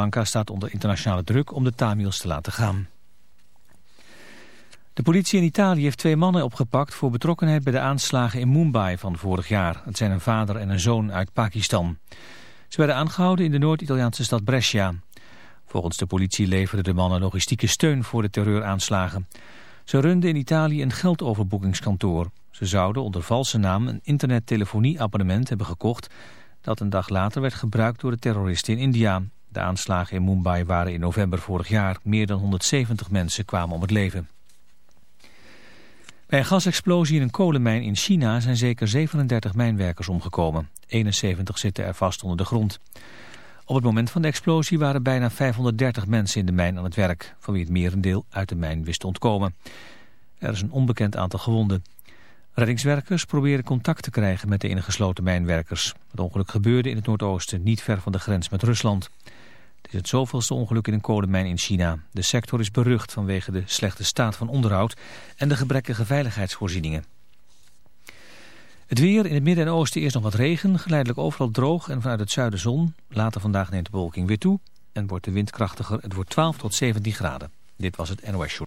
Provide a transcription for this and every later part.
Lanka staat onder internationale druk om de Tamils te laten gaan. De politie in Italië heeft twee mannen opgepakt voor betrokkenheid bij de aanslagen in Mumbai van vorig jaar. Het zijn een vader en een zoon uit Pakistan. Ze werden aangehouden in de Noord-Italiaanse stad Brescia. Volgens de politie leverden de mannen logistieke steun voor de terreuraanslagen. Ze runden in Italië een geldoverboekingskantoor. Ze zouden onder valse naam een internettelefonieabonnement hebben gekocht... dat een dag later werd gebruikt door de terroristen in India. De aanslagen in Mumbai waren in november vorig jaar. Meer dan 170 mensen kwamen om het leven. Bij een gasexplosie in een kolenmijn in China zijn zeker 37 mijnwerkers omgekomen. 71 zitten er vast onder de grond. Op het moment van de explosie waren bijna 530 mensen in de mijn aan het werk, van wie het merendeel uit de mijn wist te ontkomen. Er is een onbekend aantal gewonden. Reddingswerkers proberen contact te krijgen met de ingesloten mijnwerkers. Het ongeluk gebeurde in het noordoosten, niet ver van de grens met Rusland. Het is het zoveelste ongeluk in een kolenmijn in China. De sector is berucht vanwege de slechte staat van onderhoud en de gebrekkige veiligheidsvoorzieningen. Het weer in het midden en oosten eerst nog wat regen, geleidelijk overal droog en vanuit het zuiden zon. Later vandaag neemt de bewolking weer toe en wordt de wind krachtiger. Het wordt 12 tot 17 graden. Dit was het NOS Show.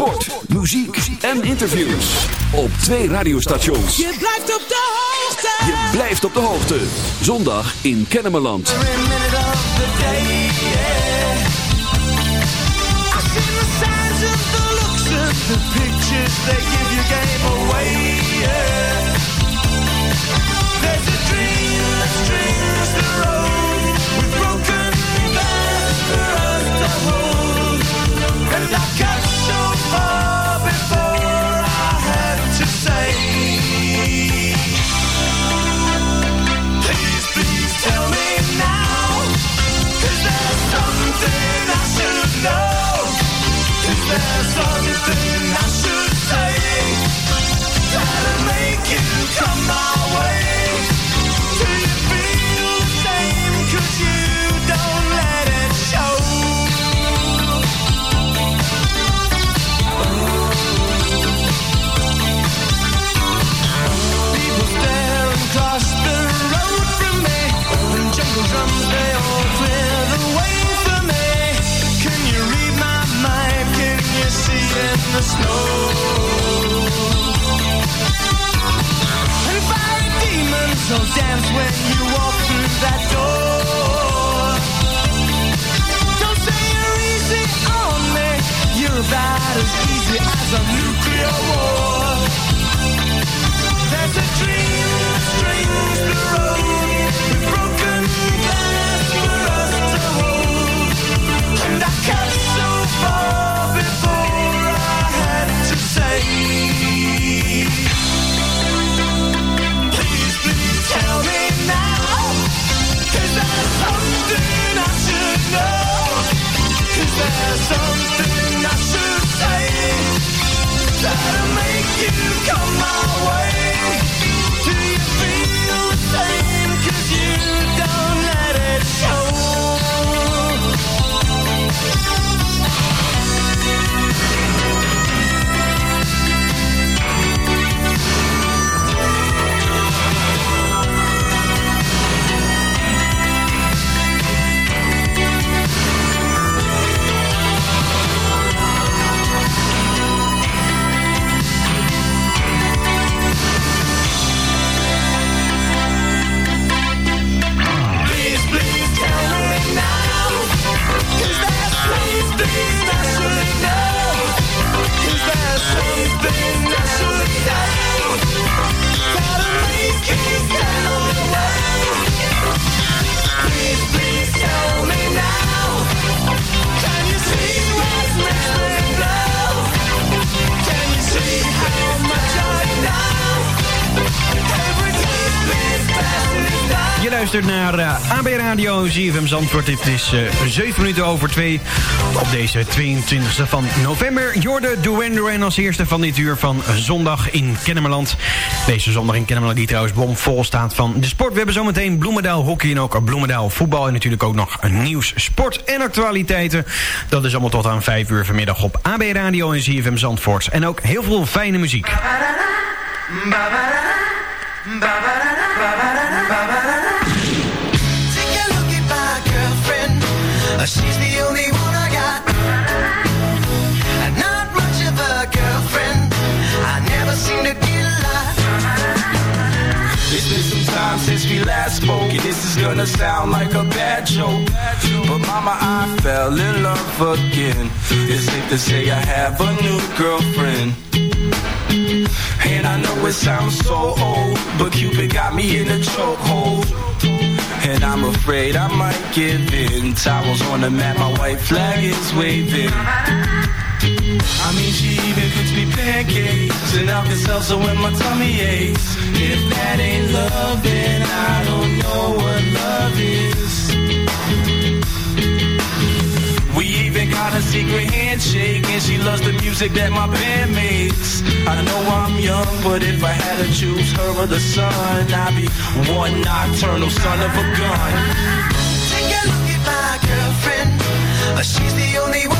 Sport, muziek en interviews. Op twee radiostations. Je blijft op de hoogte. Je blijft op de hoogte. Zondag in Kennemerland. come on. About as easy as a nuclear war. Radio ZFM Zandvoort. Het is uh, 7 minuten over 2 op deze 22e van november. Jorde Duran als eerste van dit uur van zondag in Kennemerland. Deze zondag in Kennemerland die trouwens bomvol staat van de sport. We hebben zometeen Bloemendaal hockey en ook Bloemendaal voetbal. En natuurlijk ook nog nieuws, sport en actualiteiten. Dat is allemaal tot aan 5 uur vanmiddag op AB Radio en ZFM Zandvoort. En ook heel veel fijne muziek. She's the only one I got. And not much of a girlfriend. I never seem to get a. It's been some time since we last spoke, and this is gonna sound like a bad joke. But mama, I fell in love again. It's safe to say I have a new girlfriend. And I know it sounds so old, but Cupid got me in a chokehold. And I'm afraid I might give in. Towels on the mat, my white flag is waving. I mean, she even cooks me pancakes and Alka Seltzer when my tummy aches. If that ain't love, then I don't know what love is. Got a secret handshake, and she loves the music that my band makes. I know I'm young, but if I had to choose her or the sun, I'd be one nocturnal son of a gun. Take a look at my girlfriend. Uh, she's the only one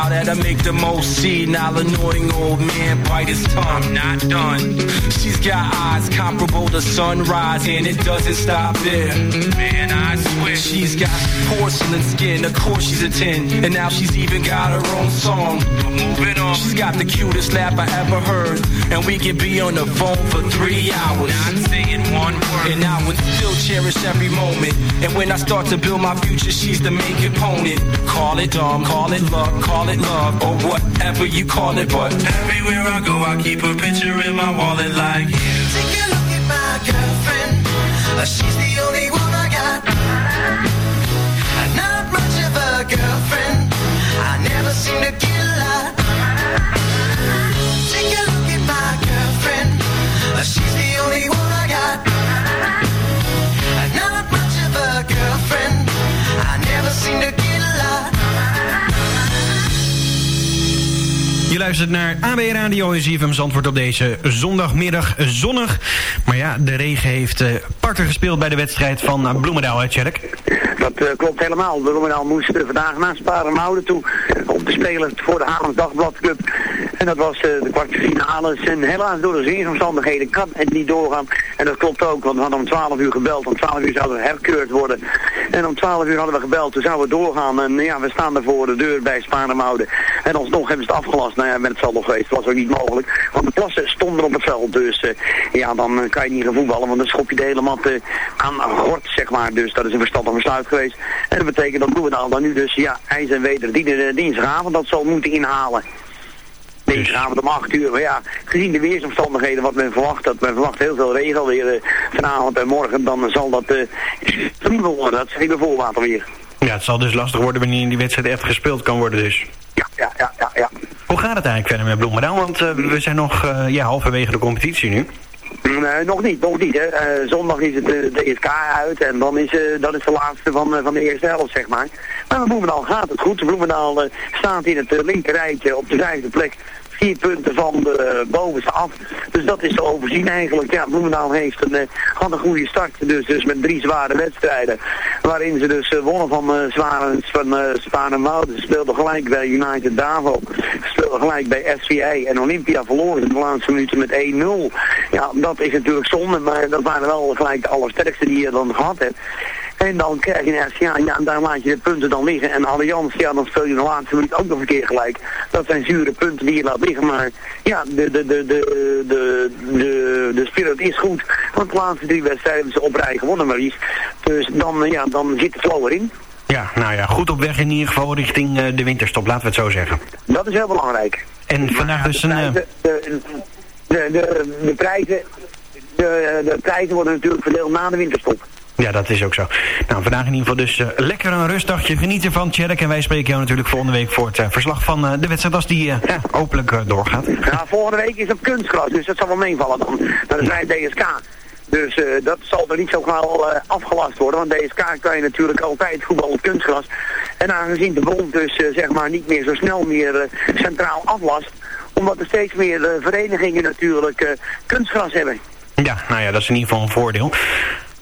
out smile that'll make the most senile annoying old man bite his tongue. Not done. She's got eyes comparable to sunrise, and it doesn't stop there. Man, I swear. She's got porcelain skin, of course she's a 10. And now she's even got her own song. But moving on. She's got the cutest laugh I ever heard. And we can be on the phone for three hours. Not saying one word. And I would still cherish every moment. And when I start to build my future, she's the main component. Call it dumb, call it luck, call it love, or whatever you call it. But everywhere I go, I keep a picture in my wallet like you. Take a look at my girlfriend. Uh, She's the only one I got. Uh, Not much of a girlfriend. I never seem to get luistert naar AB Radio en ZFM Zandvoort op deze zondagmiddag zonnig. Maar ja, de regen heeft eh, parten gespeeld bij de wedstrijd van uh, Bloemendaal, Tjerk? Dat eh, klopt helemaal. Bloemendaal moest eh, vandaag naar Sparenhouden toe. Om te spelen voor de Haarlems Dagbladclub. En dat was de kwartfinales. En helaas door de weersomstandigheden kan het niet doorgaan. En dat klopt ook, want we hadden om 12 uur gebeld. Om 12 uur zouden we herkeurd worden. En om 12 uur hadden we gebeld, toen zouden we doorgaan. En ja, we staan er voor de deur bij Spaarnemoude. En alsnog hebben ze het afgelast. Nou ja, met het nog geweest. Dat was ook niet mogelijk. Want de plassen stonden op het veld. Dus ja, dan kan je niet gaan voetballen. Want dan schop je de hele mat aan gort, zeg maar. Dus dat is een verstandig besluit geweest. En dat betekent dat Bloemendaal dan nu dus, ja, ijs en weder dinsdagavond dat zal moeten inhalen. Dinsdagavond om 8 uur. Maar ja, gezien de weersomstandigheden wat men verwacht, dat men verwacht heel veel regen weer uh, vanavond en morgen, dan zal dat uh, worden. Dat zeg ik bijvoorbeeld weer. Ja, het zal dus lastig worden wanneer die wedstrijd echt gespeeld kan worden dus. Ja, ja, ja, ja. ja. Hoe gaat het eigenlijk verder met Bloemendaal? Want uh, we zijn nog uh, ja, halverwege de competitie nu. Nee, nog niet, nog niet. Hè. Uh, zondag is het de, de ESK uit en dan is, uh, dat is de laatste van, van de eerste helft, zeg maar. Maar met Bloemendaal gaat het goed. Bloemendaal staat in het linkerrijtje op de vijfde plek vier punten van de bovenste af. Dus dat is te overzien eigenlijk. Ja, Bloemendaal heeft een, had een goede start. Dus, dus met drie zware wedstrijden. Waarin ze dus wonnen van uh, zware van uh, Spaan en Wouden. Ze speelden gelijk bij United Davo. Ze speelden gelijk bij SVA. En Olympia verloren in de laatste minuten met 1-0. Ja, dat is natuurlijk zonde. Maar dat waren wel gelijk de allersterkste die je dan gehad hebt. En dan krijg je een ja, ja, en daar laat je de punten dan liggen. En Allianz, ja, dan speel je de laatste minuut ook nog een keer gelijk. Dat zijn zure punten die je laat liggen. Maar ja, de, de, de, de, de, de, de spirit is goed. Want de laatste drie wedstrijden hebben ze op rij gewonnen, Maries. Dus dan, ja, dan zit de flow erin. Ja, nou ja, goed op weg in ieder geval richting uh, de winterstop, laten we het zo zeggen. Dat is heel belangrijk. En maar vandaag dus een... De, de, de, de, de, prijzen, de, de prijzen worden natuurlijk verdeeld na de winterstop. Ja, dat is ook zo. Nou, vandaag in ieder geval dus uh, lekker een rustdagje. Genieten van Tjerk. En wij spreken jou natuurlijk volgende week voor het uh, verslag van uh, de wedstrijd als die ja, openlijk doorgaat. Ja, volgende week is op kunstgras, dus dat zal wel meevallen dan. Dat is DSK. Dus dat zal er niet zo gauw afgelast worden. Want DSK kan je natuurlijk altijd voetbal op kunstgras. En aangezien de bond dus zeg maar niet meer zo snel meer centraal aflast. Omdat er steeds meer verenigingen natuurlijk kunstgras hebben. Ja, nou ja, dat is in ieder geval een voordeel.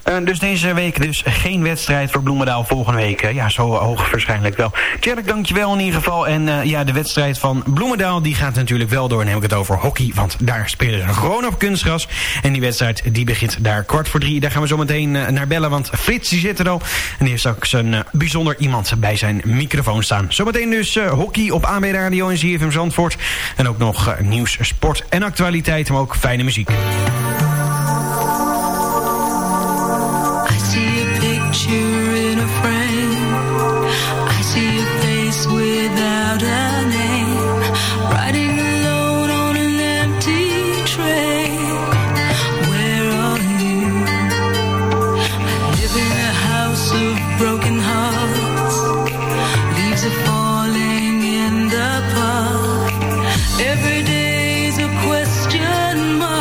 Uh, dus deze week dus geen wedstrijd voor Bloemendaal volgende week. Ja, zo hoog waarschijnlijk wel. Tjerk, dankjewel in ieder geval. En uh, ja, de wedstrijd van Bloemendaal die gaat natuurlijk wel door. Heb ik het over hockey, want daar spelen ze gewoon op kunstgras. En die wedstrijd die begint daar kwart voor drie. Daar gaan we zo meteen naar bellen, want Frits die zit er al. En die heeft straks een bijzonder iemand bij zijn microfoon staan. Zometeen dus hockey op AB Radio en ZFM Zandvoort. En ook nog nieuws, sport en actualiteit, maar ook fijne muziek. 这么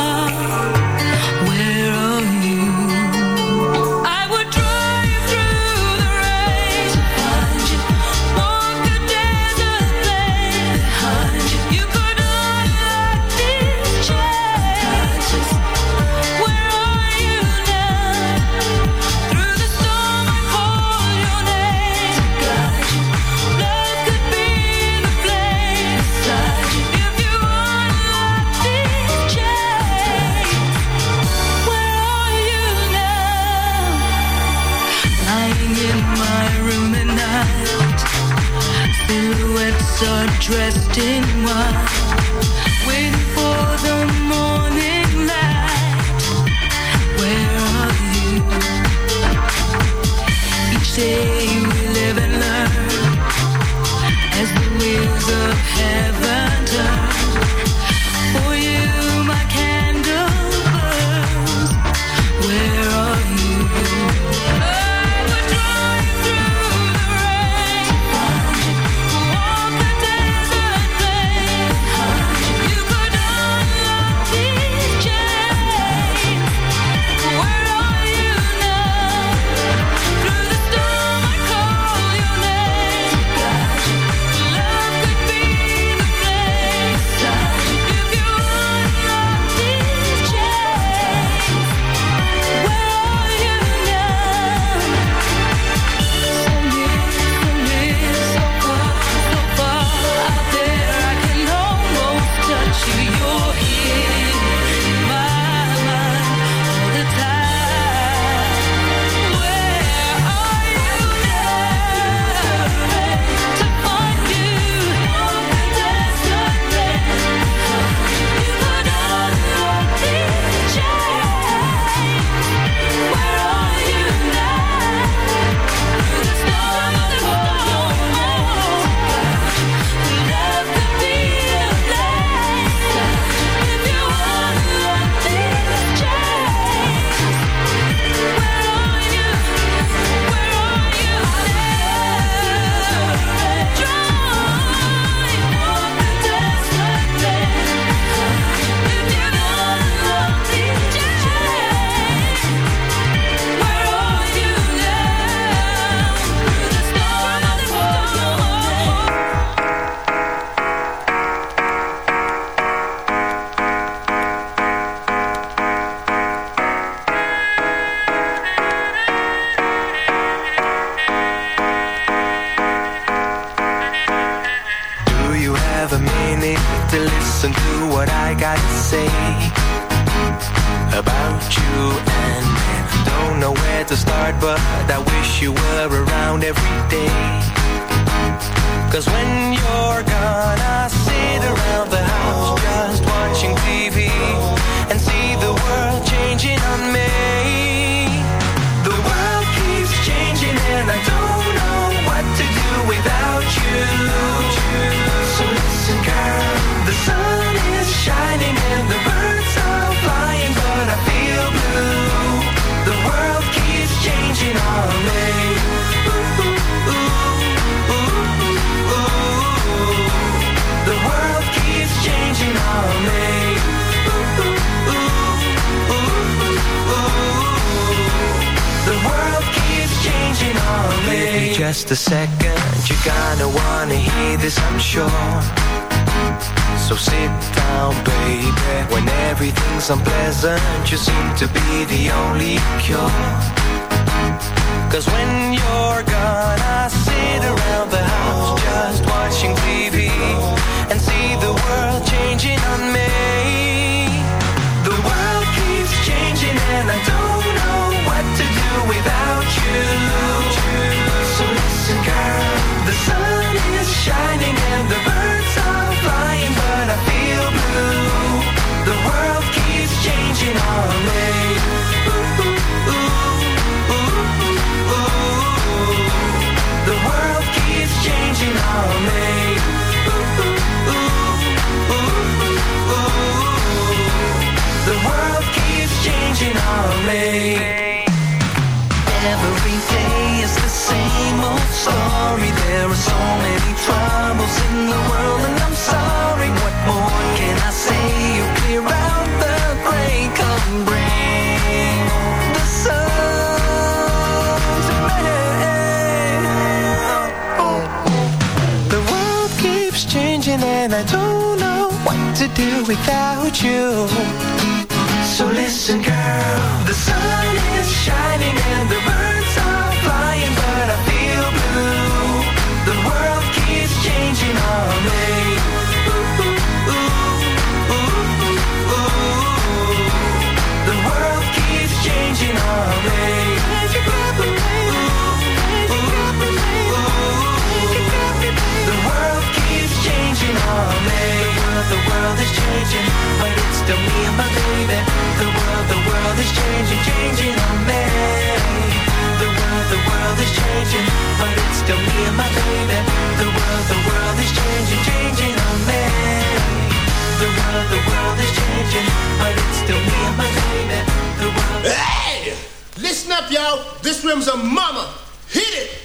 just a second, You're gonna wanna hear this, I'm sure. So sit down, baby. When everything's unpleasant, you seem to be the only cure. Cause when you're gone, I sit around the house just watching TV and see the world changing on me. The world keeps changing and I don't know what to do without you. Sun is shining and the birds are flying, but I feel blue. The world keeps changing ooh, ooh. The world keeps changing. The world keeps changing. Every day is the same old story. There are so many troubles in the world, and I'm sorry. What more can I say? You clear out the gray, come bring the sun to me. The world keeps changing, and I don't know what to do without you. So listen, girl, the sun is shining and the it's me and my baby. The world, the world is changing, changing on me. The world, the world is changing, but it's still me and my baby. The world, the world is changing, changing on me. The world, the world is changing, but it's still me and my baby. The world. Hey! Listen up, y'all. This room's a mama. Hit it!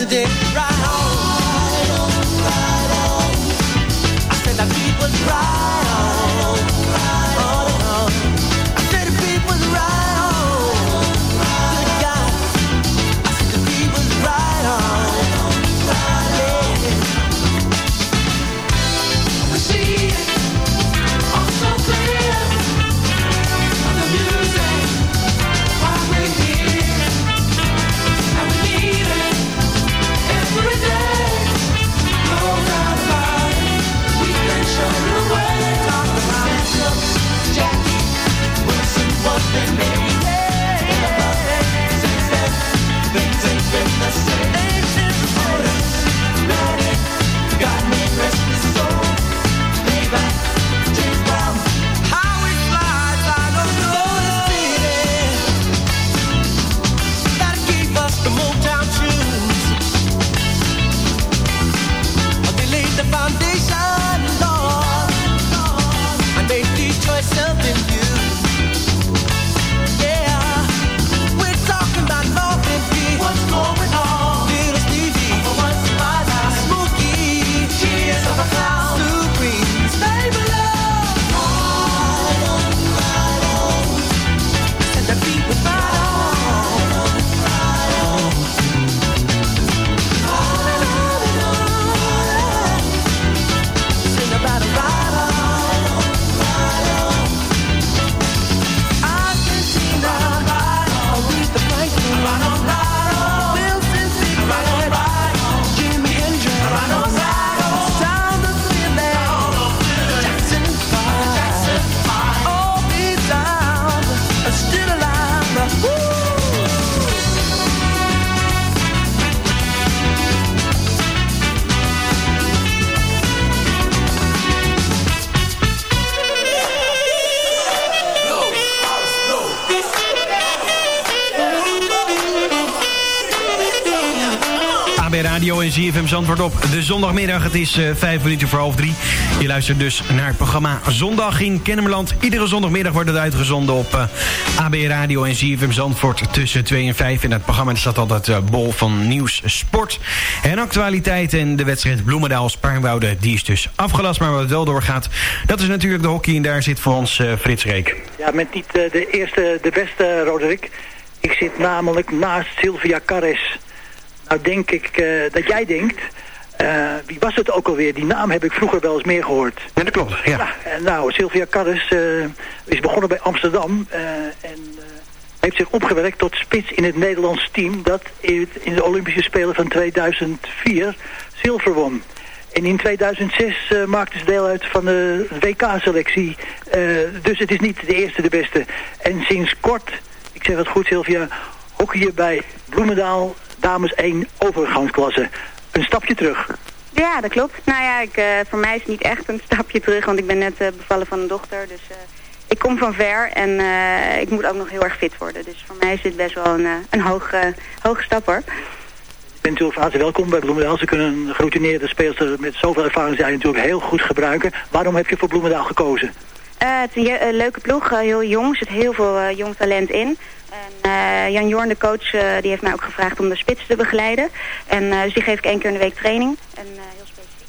today, right? Zandvoort op de zondagmiddag. Het is uh, vijf minuten voor half drie. Je luistert dus naar het programma Zondag in Kennemerland. Iedere zondagmiddag wordt het uitgezonden op uh, AB Radio en ZFM Zandvoort tussen 2 en 5. In het programma staat altijd uh, bol van nieuws, sport en actualiteit. En de wedstrijd Bloemendaal Spaarnwoude, die is dus afgelast. Maar wat wel doorgaat, dat is natuurlijk de hockey. En daar zit voor ons Frits Reek. Ja, met niet de eerste, de beste, Roderick. Ik zit namelijk naast Sylvia Carres. Nou denk ik uh, dat jij denkt... Uh, wie was het ook alweer? Die naam heb ik vroeger wel eens meer gehoord. Ja, dat klopt. Ja. ja nou, Sylvia Carres uh, is begonnen bij Amsterdam. en heeft zich opgewerkt tot spits in het Nederlands team... dat in de Olympische Spelen van 2004 zilver won. En in 2006 uh, maakte ze deel uit van de WK-selectie. Uh, dus het is niet de eerste de beste. En sinds kort, ik zeg het goed Sylvia, hockeyen bij Bloemendaal dames 1 overgangsklasse. Een stapje terug. Ja, dat klopt. Nou ja, ik, uh, voor mij is het niet echt een stapje terug, want ik ben net uh, bevallen van een dochter. Dus uh, ik kom van ver en ik moet ook nog heel erg fit worden. Dus voor mij is dit best wel een, een hoge, hoge stap hoor. Ik ben natuurlijk van harte welkom bij Bloemendaal. Ze kunnen een geroutineerde speelster met zoveel ervaring zijn natuurlijk heel goed gebruiken. Waarom heb je voor Bloemendaal gekozen? Het is een leuke ploeg, heel jong. Er zit heel veel jong talent in. En Jan Jorn, de coach, die heeft mij ook gevraagd om de spits te begeleiden. En uh, dus die geef ik één keer in de week training. En heel specifiek.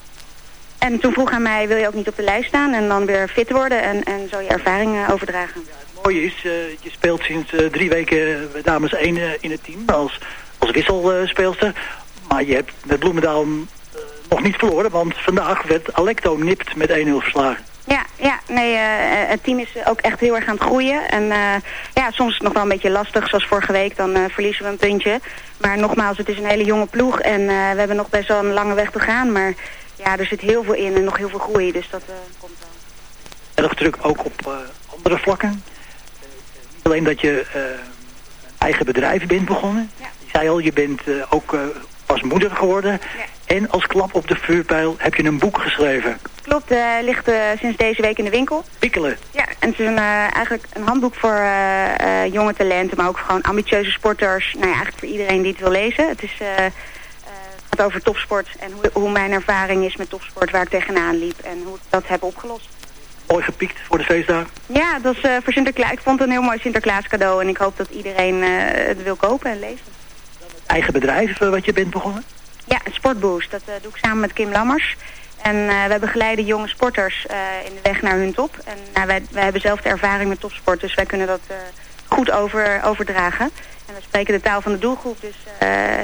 En toen vroeg hij mij, wil je ook niet op de lijst staan en dan weer fit worden en, en zo je ervaring overdragen. Het mooie is, je speelt sinds drie weken dames één in het team als, als wisselspeelster. maar je hebt met Bloemendaal nog niet verloren, want vandaag werd Alecto nipt met 1-0 verslagen. Ja, ja nee, uh, het team is ook echt heel erg aan het groeien. En uh, ja, soms is het nog wel een beetje lastig, zoals vorige week. Dan uh, verliezen we een puntje. Maar nogmaals, het is een hele jonge ploeg. En we hebben nog best wel een lange weg te gaan. Maar ja, er zit heel veel in en nog heel veel groei. Dus dat komt wel. Erg druk ook op andere vlakken. niet alleen dat je eigen bedrijf bent begonnen. Ja. Je zei al, je bent ook pas moeder geworden. Ja. En als klap op de vuurpijl heb je een boek geschreven. Klopt, uh, ligt uh, sinds deze week in de winkel. Pikkelen. Ja, en het is een, uh, eigenlijk een handboek voor jonge talenten, maar ook gewoon ambitieuze sporters. Nou ja, eigenlijk voor iedereen die het wil lezen. Het is, gaat over topsport en hoe, hoe mijn ervaring is met topsport, waar ik tegenaan liep en hoe ik dat heb opgelost. Mooi gepiekt voor de feestdag. Ja, dat is voor Sinterklaas. Ik vond het een heel mooi Sinterklaas cadeau en ik hoop dat iedereen het wil kopen en lezen. Eigen bedrijf wat je bent begonnen? Ja, Sportboost. Dat doe ik samen met Kim Lammers. En uh, wij begeleiden jonge sporters uh, in de weg naar hun top. En nou, wij, wij hebben zelf de ervaring met topsport, dus wij kunnen dat goed over, overdragen. En we spreken de taal van de doelgroep, dus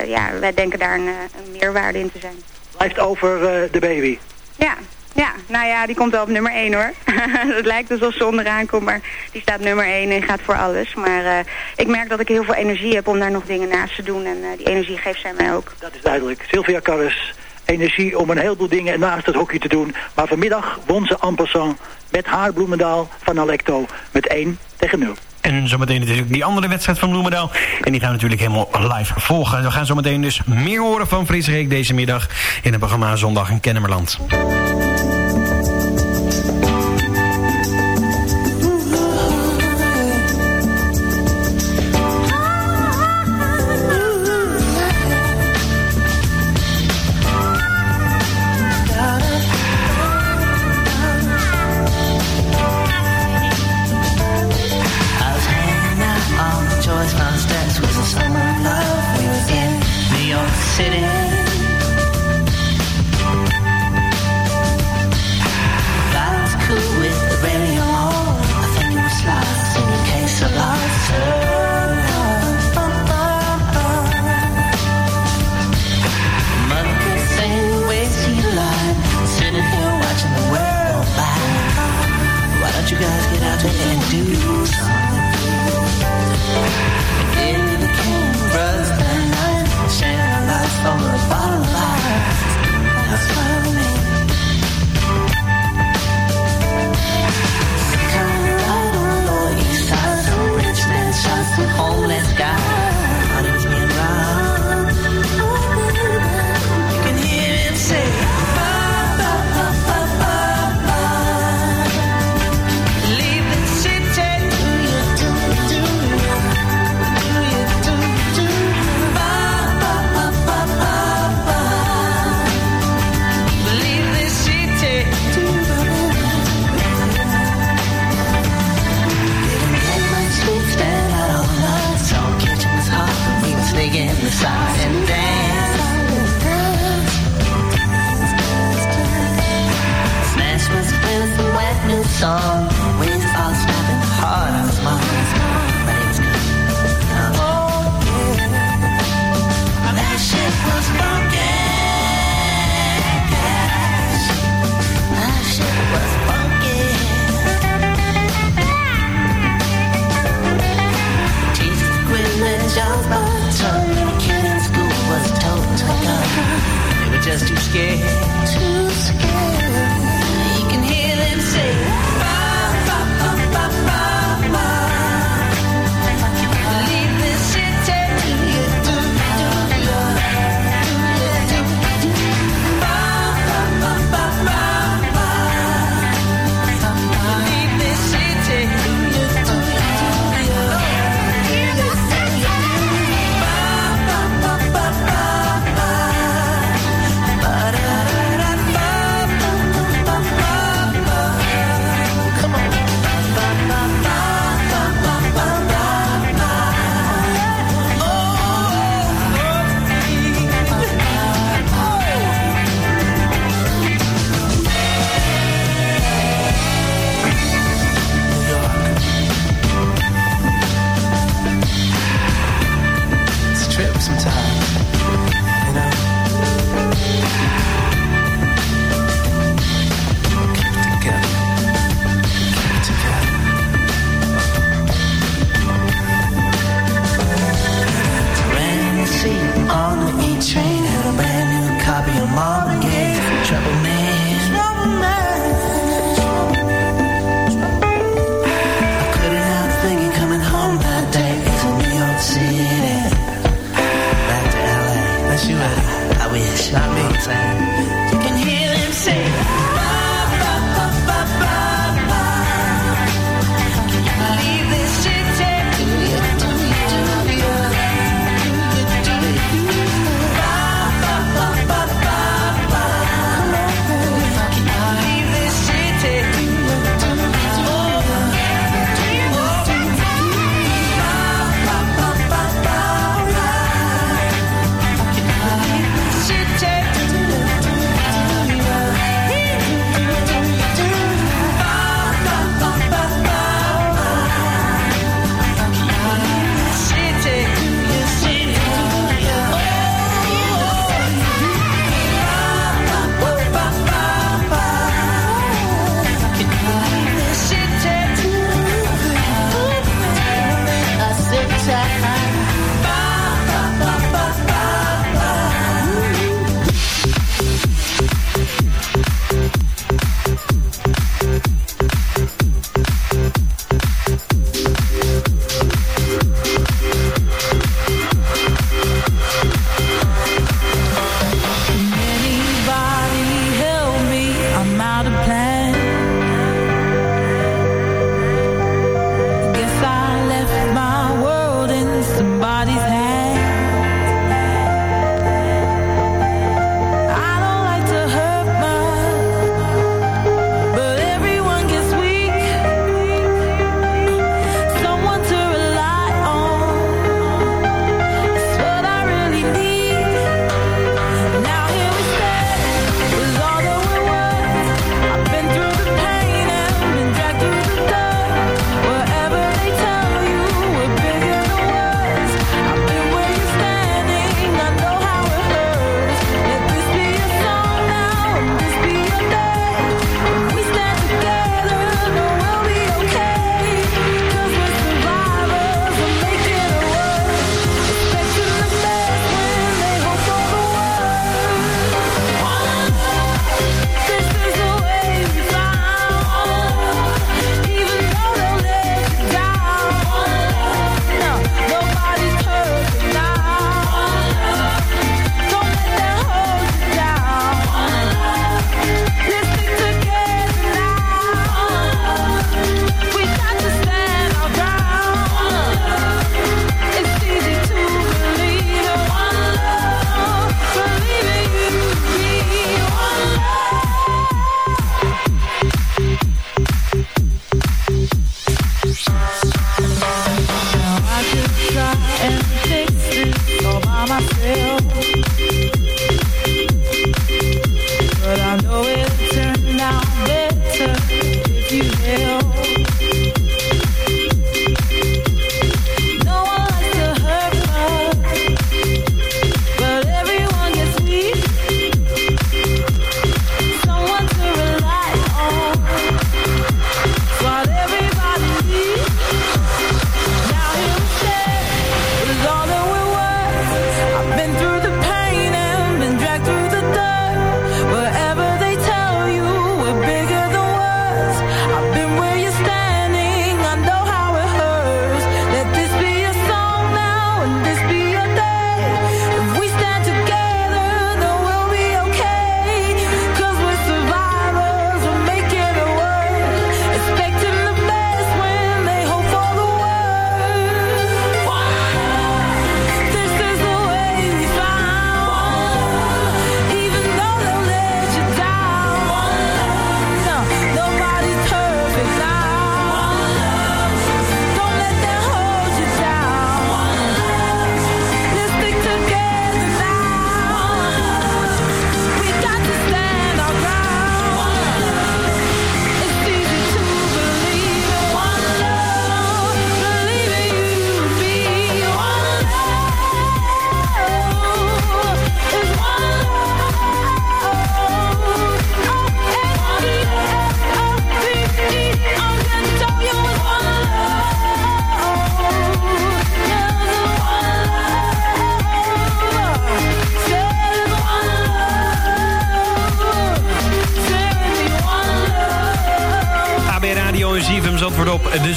ja, wij denken daar een, een, meerwaarde in te zijn. Blijft over de baby. Ja, ja, nou ja, die komt wel op nummer 1 hoor. het lijkt alsof ze onderaan komt, maar die staat nummer 1 en gaat voor alles. Maar uh, ik merk dat ik heel veel energie heb om daar nog dingen naast te doen. En uh, die energie geeft zij mij ook. Dat is duidelijk. Sylvia Karres, energie om een heleboel dingen naast het hockey te doen. Maar vanmiddag won ze en met haar Bloemendaal van Alecto met 1 tegen 0. En zometeen natuurlijk die andere wedstrijd van Bloemendaal. En die gaan we natuurlijk helemaal live volgen. We gaan zometeen dus meer horen van Fries Reek deze middag in het programma Zondag in Kennemerland.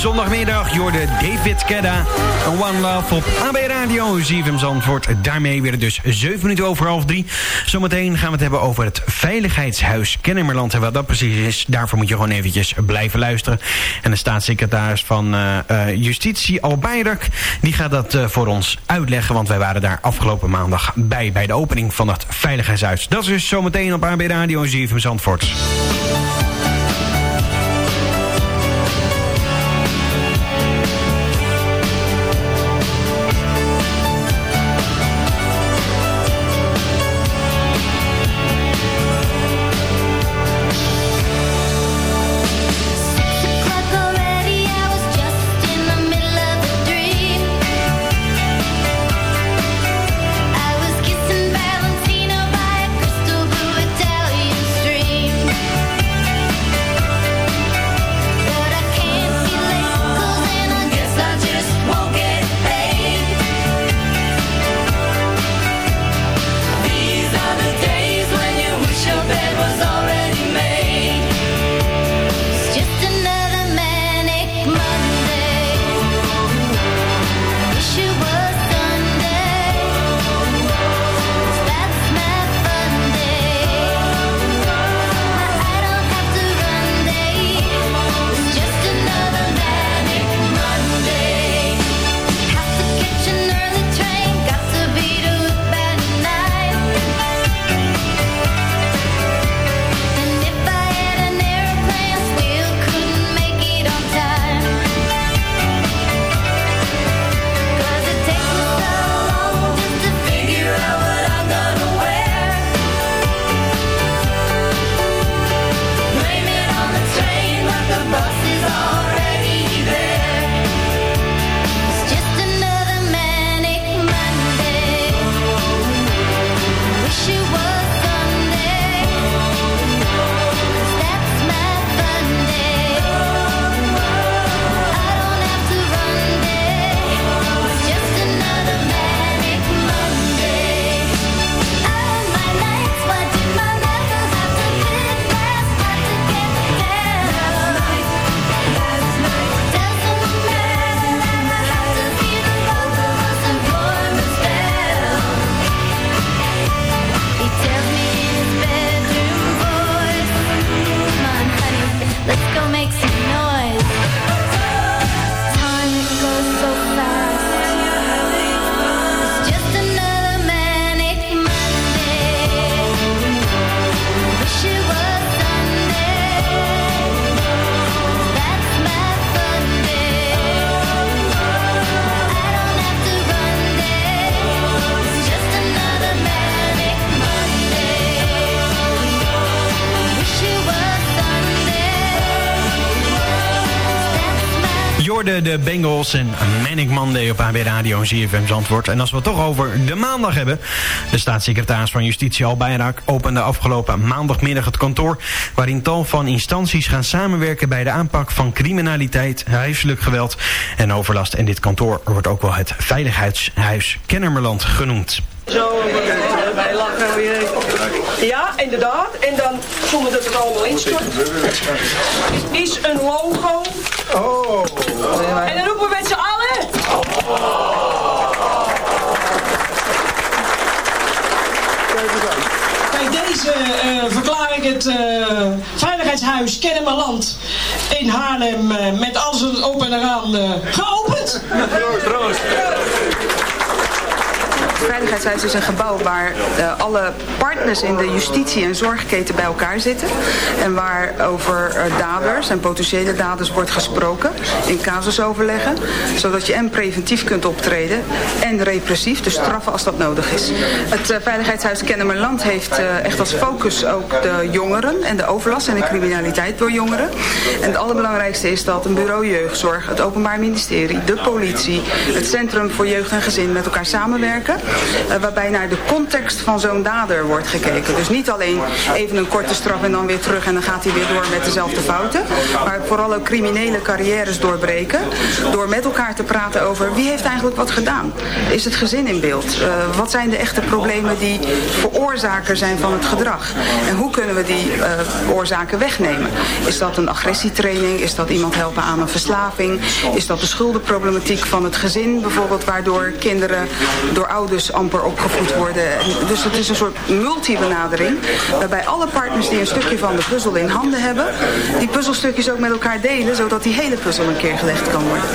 Zondagmiddag. Jorde David Kedda. One Love op AB Radio. ZFM Zandvoort. Daarmee weer dus 7 minuten over half drie. Zometeen gaan we het hebben over het Veiligheidshuis Kennemerland. En wat dat precies is, daarvoor moet je gewoon eventjes blijven luisteren. En de staatssecretaris van uh, uh, Justitie, Al Bayrak, die gaat dat uh, voor ons uitleggen. Want wij waren daar afgelopen maandag bij, bij de opening van het Veiligheidshuis. Dat is dus zometeen op AB Radio ZFM Zandvoort. De Bengals en Manic Monday op AB Radio en ZFM Zandvoort. En als we het toch over de maandag hebben... de staatssecretaris van Justitie Al opende afgelopen maandagmiddag het kantoor... waarin tal van instanties gaan samenwerken bij de aanpak van criminaliteit, huiselijk geweld en overlast. En dit kantoor wordt ook wel het Veiligheidshuis Kennemerland genoemd. Zo, wij lachen weer. Ja, inderdaad. En dan, zonder dat het allemaal instort, is een logo. Oh. En dan roepen we met z'n allen. Bij deze uh, verklaar ik het uh, Veiligheidshuis Kennemerland in Haarlem uh, met alles op en eraan geopend. Troost. Het Veiligheidshuis is een gebouw waar uh, alle partners in de justitie- en zorgketen bij elkaar zitten. En waar over uh, daders en potentiële daders wordt gesproken in casusoverleggen. Zodat je en preventief kunt optreden en repressief, dus straffen als dat nodig is. Het uh, Veiligheidshuis Kennemerland heeft echt als focus ook de jongeren en de overlast en de criminaliteit door jongeren. En het allerbelangrijkste is dat een bureau jeugdzorg, het Openbaar Ministerie, de politie, het Centrum voor Jeugd en Gezin met elkaar samenwerken. Eh, waarbij naar de context van zo'n dader wordt gekeken. Dus niet alleen even een korte straf en dan weer terug en dan gaat hij weer door met dezelfde fouten. Maar vooral ook criminele carrières doorbreken. Door met elkaar te praten over wie heeft eigenlijk wat gedaan. Is het gezin in beeld? Uh, wat zijn de echte problemen die veroorzaker zijn van het gedrag? En hoe kunnen we die uh, oorzaken wegnemen? Is dat een agressietraining? Is dat iemand helpen aan een verslaving? Is dat de schuldenproblematiek van het gezin bijvoorbeeld, waardoor kinderen door ouders amper opgevoed worden? Dus het is een soort multibenadering, waarbij alle partners die een stukje van de puzzel in handen hebben, die puzzelstukjes ook met elkaar delen, zodat die hele puzzel een keer gelegd kan worden.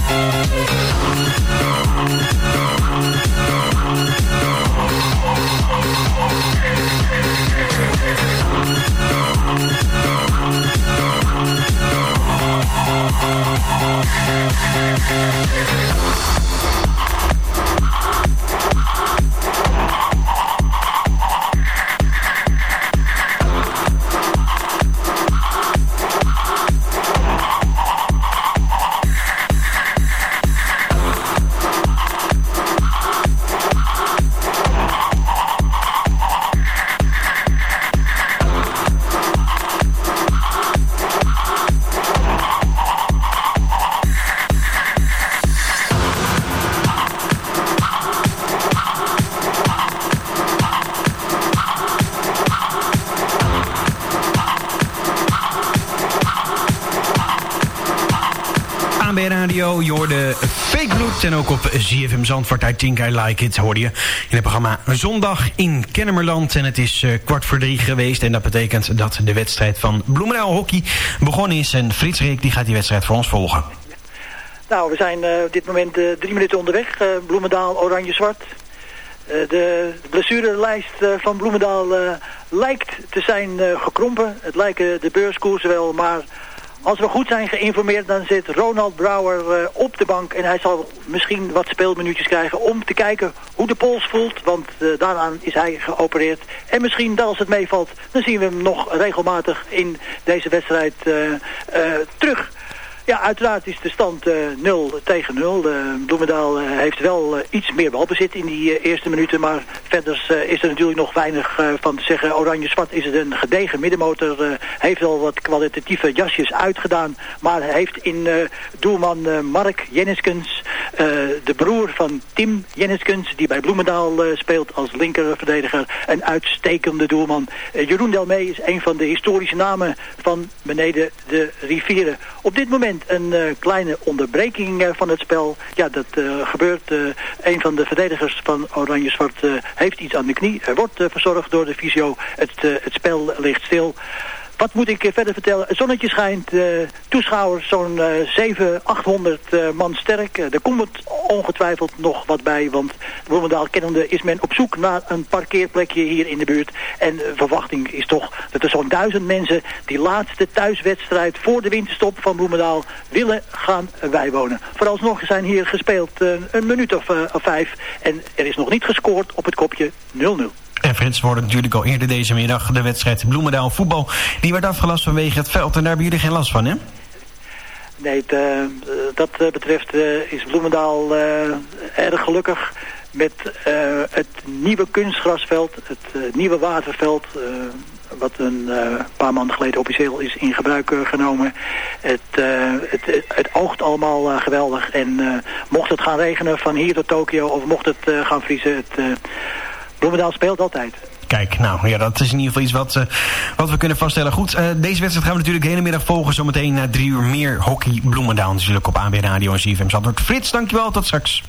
AB Radio, je hoorde Blood en ook op ZFM Zandvoort. I Think I Like It hoorde je in het programma Zondag in Kennemerland. En het is eh, kwart voor drie geweest en dat betekent dat de wedstrijd van Bloemendaal Hockey begonnen is. En Frits Reek die gaat die wedstrijd voor ons volgen. Nou, we zijn eh, op dit moment eh, drie minuten onderweg. Bloemendaal, oranje-zwart. De blessurelijst van Bloemendaal lijkt te zijn gekrompen. Het lijken de beurskoersen wel, maar als we goed zijn geïnformeerd... dan zit Ronald Brouwer eh, op de bank en hij zal misschien wat speelminuutjes krijgen... om te kijken hoe de pols voelt, want eh, daaraan is hij geopereerd. En misschien, als het meevalt, dan zien we hem nog regelmatig in deze wedstrijd eh, terug... Ja, uiteraard is de stand eh 0 tegen 0. Uh, Bloemendaal eh, heeft wel eh, iets meer balbezit in die eh, eerste minuten. Maar verder eh, is er natuurlijk nog weinig eh, van te zeggen. Oranje-zwart is het een gedegen middenmotor. eh, heeft al wat kwalitatieve jasjes uitgedaan. Maar heeft in eh, doelman eh, Mark Jenniskens, eh, de broer van Tim Jenniskens... die bij Bloemendaal eh, speelt als linkerverdediger, een uitstekende doelman. Eh, Jeroen Delmee is een van de historische namen van beneden de rivieren. Op dit moment een eh, kleine onderbreking eh, van het spel. Ja, dat eh, gebeurt. een van de verdedigers van Oranje-Zwart heeft iets aan de knie. Er wordt verzorgd door de fysio. Het, het spel ligt stil. Wat moet ik eh, verder vertellen? Het zonnetje schijnt, eh, toeschouwers zo'n eh 700, 800 eh, man sterk. Er komt ongetwijfeld nog wat bij, want Bloemendaal kennende is men op zoek naar een parkeerplekje hier in de buurt. En verwachting is toch dat er zo'n duizend mensen die laatste thuiswedstrijd voor de winterstop van Bloemendaal willen gaan bijwonen. Vooralsnog zijn hier gespeeld een minuut of, of vijf en er is nog niet gescoord op het kopje 0-0. En Frits wordt natuurlijk al eerder deze middag de wedstrijd Bloemendaal voetbal. Die werd afgelast vanwege het veld en daar hebben jullie geen last van, hè? Nee, eh, dat eh, betreft eh, is Bloemendaal erg gelukkig met het nieuwe kunstgrasveld, het nieuwe waterveld... wat een paar maanden geleden officieel is in gebruik genomen. Het, het, het, oogt allemaal geweldig. En mocht het gaan regenen van hier tot Tokio of mocht het gaan vriezen... Het, Bloemendaal speelt altijd. Kijk, nou ja, dat is in ieder geval iets wat, eh, wat we kunnen vaststellen. Goed, eh, deze wedstrijd gaan we natuurlijk de hele middag volgen. Zometeen na drie uur meer hockey Bloemendaal natuurlijk op AB Radio en CFM Zandvoort. Frits, dankjewel, tot straks.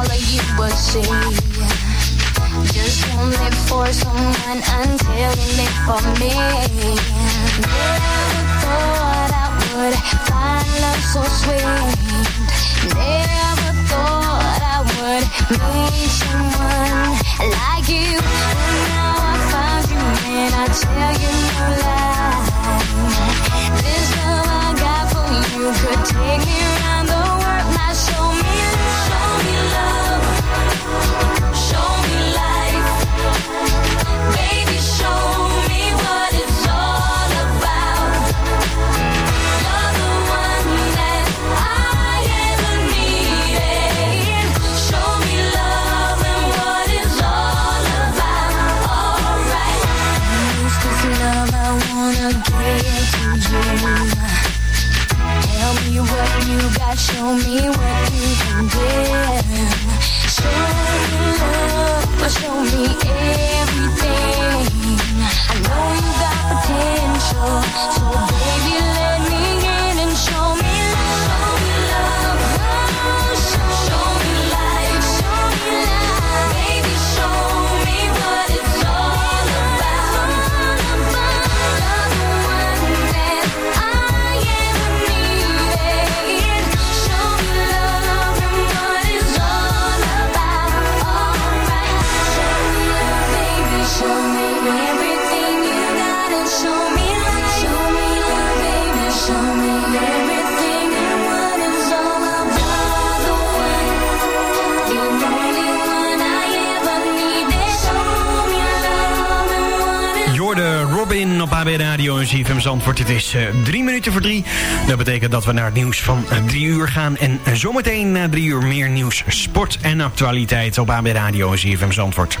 All of you would say. Just won't live for someone until you live for me. Never thought I would find love so sweet. Never thought I would meet someone like you. But now I found you and I tell you no lie. This love I got for you could take me around the world. Show me what you can give. Show me love, show me everything. AB Radio en CFM Zandvoort. Het is eh, drie minuten voor drie. Dat betekent dat we naar het nieuws van eh, drie uur gaan. En eh, zometeen na drie uur meer nieuws, sport en actualiteit op AB Radio en CFM Zandvoort.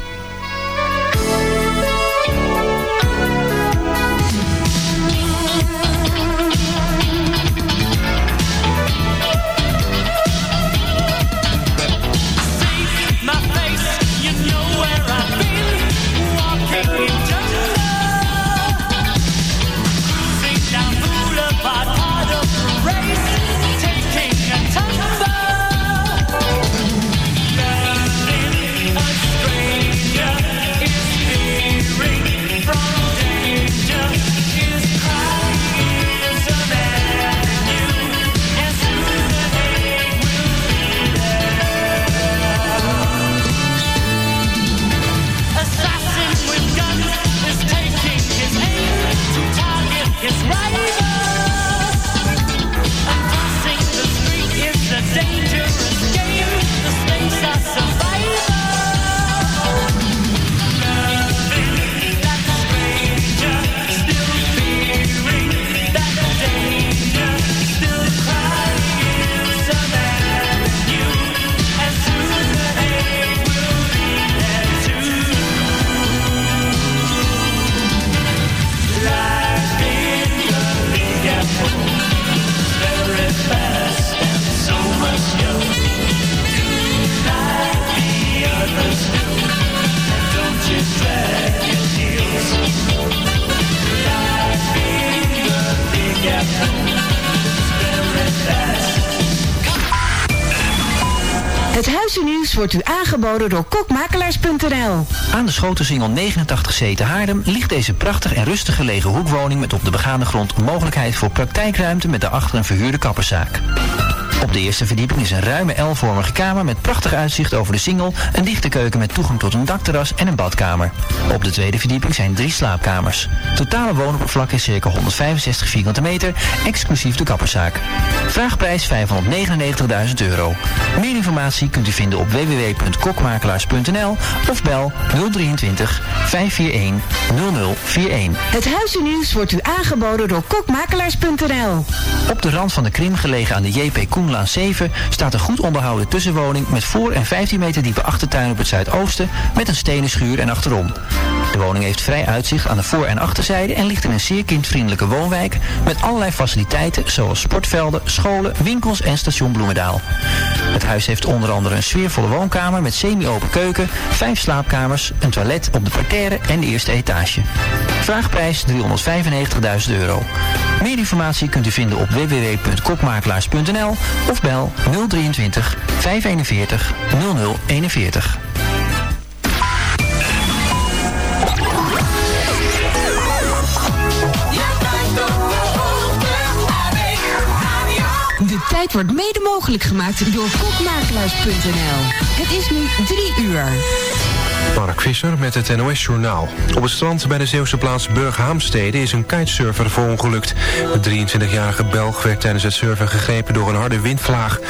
Wordt u aangeboden door kokmakelaars.nl. Aan de Schotensingel 89C te Haarlem ligt deze prachtig en rustig gelegen hoekwoning met op de begane grond mogelijkheid voor praktijkruimte met daarachter een verhuurde kapperszaak. Op de eerste verdieping is een ruime L-vormige kamer met prachtig uitzicht over de singel, een dichte keuken met toegang tot een dakterras en een badkamer. Op de tweede verdieping zijn drie slaapkamers. Totale woonoppervlak is circa 165 vierkante meter, exclusief de kapperszaak. Vraagprijs 599.000 euro. Meer informatie kunt u vinden op www.kokmakelaars.nl of bel 023 541 0041. Het Huizennieuws wordt u aangeboden door kokmakelaars.nl. Op de rand van de Krim, gelegen aan de JP Koenlaan 7, staat een goed onderhouden tussenwoning met voor- en 15 meter diepe achtertuin op het zuidoosten met een stenen schuur en achterom. De woning heeft vrij uitzicht aan de voor- en achterzijde en ligt in een zeer kindvriendelijke woonwijk met allerlei faciliteiten zoals sportvelden, scholen, winkels en station Bloemendaal. Het huis heeft onder andere een sfeervolle woonkamer met semi-open keuken, vijf slaapkamers, een toilet op de parterre en de eerste etage. Vraagprijs 395.000 euro. Meer informatie kunt u vinden op www.kokmakelaars.nl of bel 023 541 0041. Tijd wordt mede mogelijk gemaakt door kokmakelaars.nl. Het is nu drie uur. Mark Visser met het NOS-journaal. Op het strand bij de Zeeuwse plaats Burghaamstede is een kitesurfer verongelukt. De 23-jarige Belg werd tijdens het surfen gegrepen door een harde windvlaag.